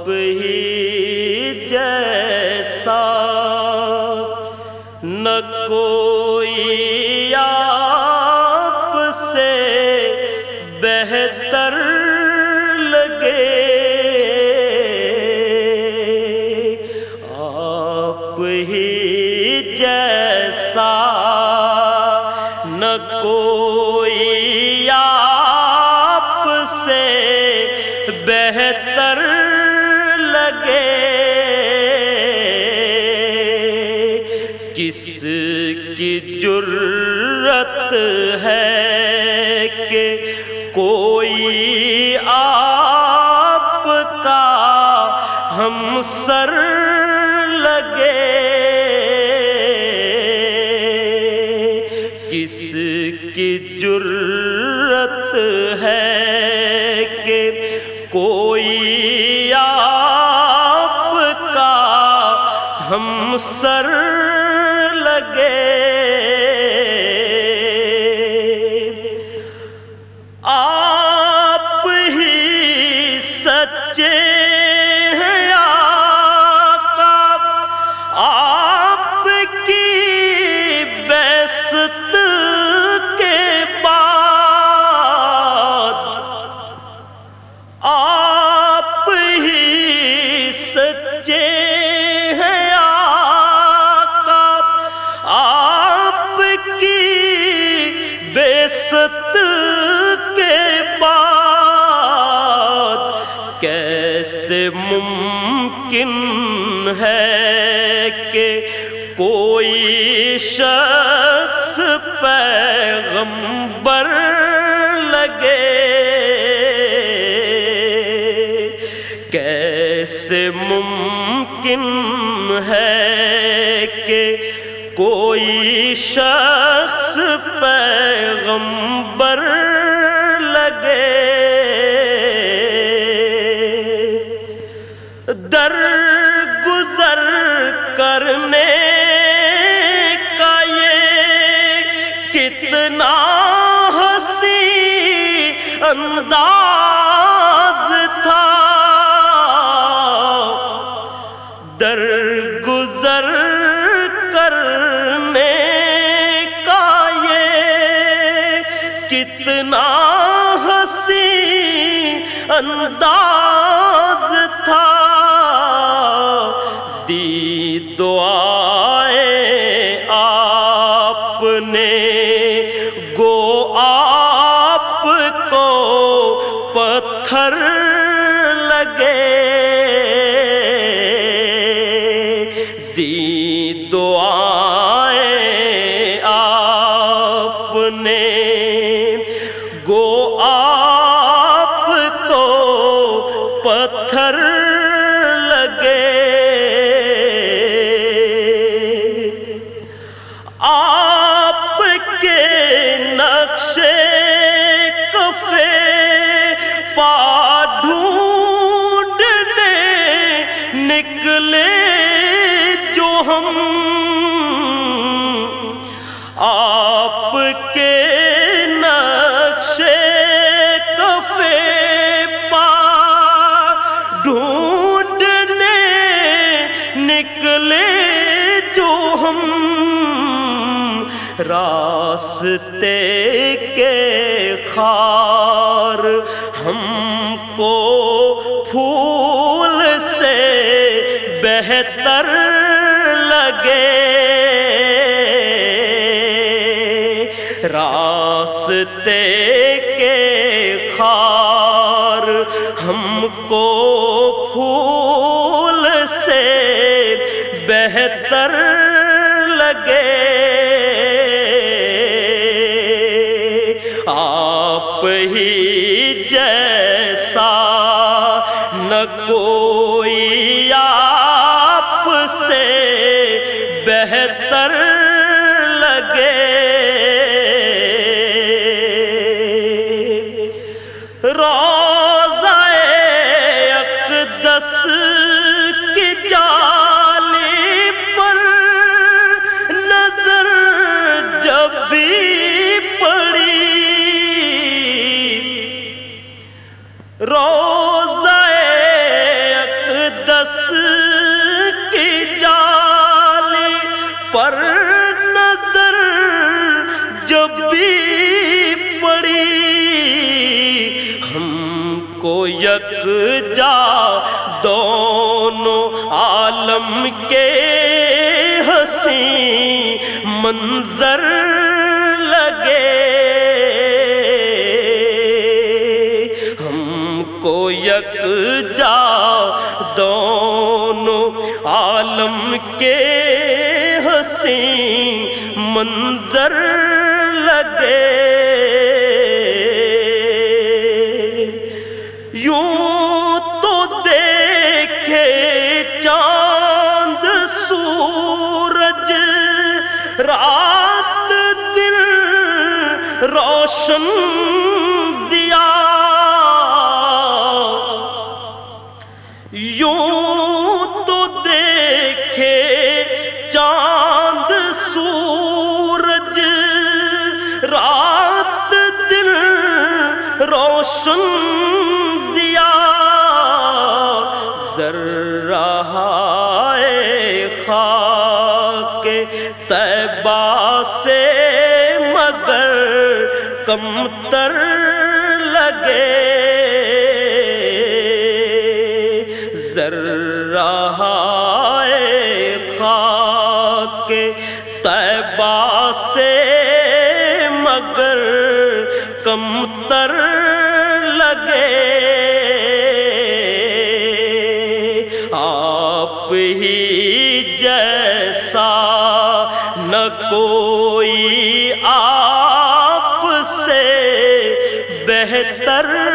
آپ ہی جیسا نہ کوئی آپ سے بہتر لگے۔ کس کی جرت ہے کہ کوئی آپ کا ہم سر لگے کس کی جرت ہے کہ کوئی آپ کا ہم سر سچے ہیں آقا، آپ کی بیست کے بعد کیسے ممکن ہے کہ کوئی شخص پیغمبر لگے؟ کیسے ممکن ہے کہ کوئی شخص پیغمبر لگے۔ در گزر کرنے کا یہ کتنا ہنسی انداز کتنا ہنسی انداز تھا۔ دی دعائیں آپ نے، گو آپ کو پتھر لگے۔ دی دعائیں نکلے جو ہم آپ کے نقشے کفے پا ڈھونڈنے نکلے جو ہم راستے کے خار ہم کو پھول سے بہتر لگے۔ راستے کے خار ہم کو پھول سے بہتر لگے۔ آپ ہی جیسا یک جا دونوں عالم کے ہنسی منظر لگے۔ ہم کو یک جا دونوں عالم کے ہنسی منظر لگے۔ یوں تو دیکھے چاند سورج، رات دن روشن ضیا یوں تو دیکھے چاند سورج، رات دن روشن مگر کم تر لگے۔ ذرہ خاک طیبہ سے مگر کم تر لگے۔ آپ ہی جیسا نہ کو بہتر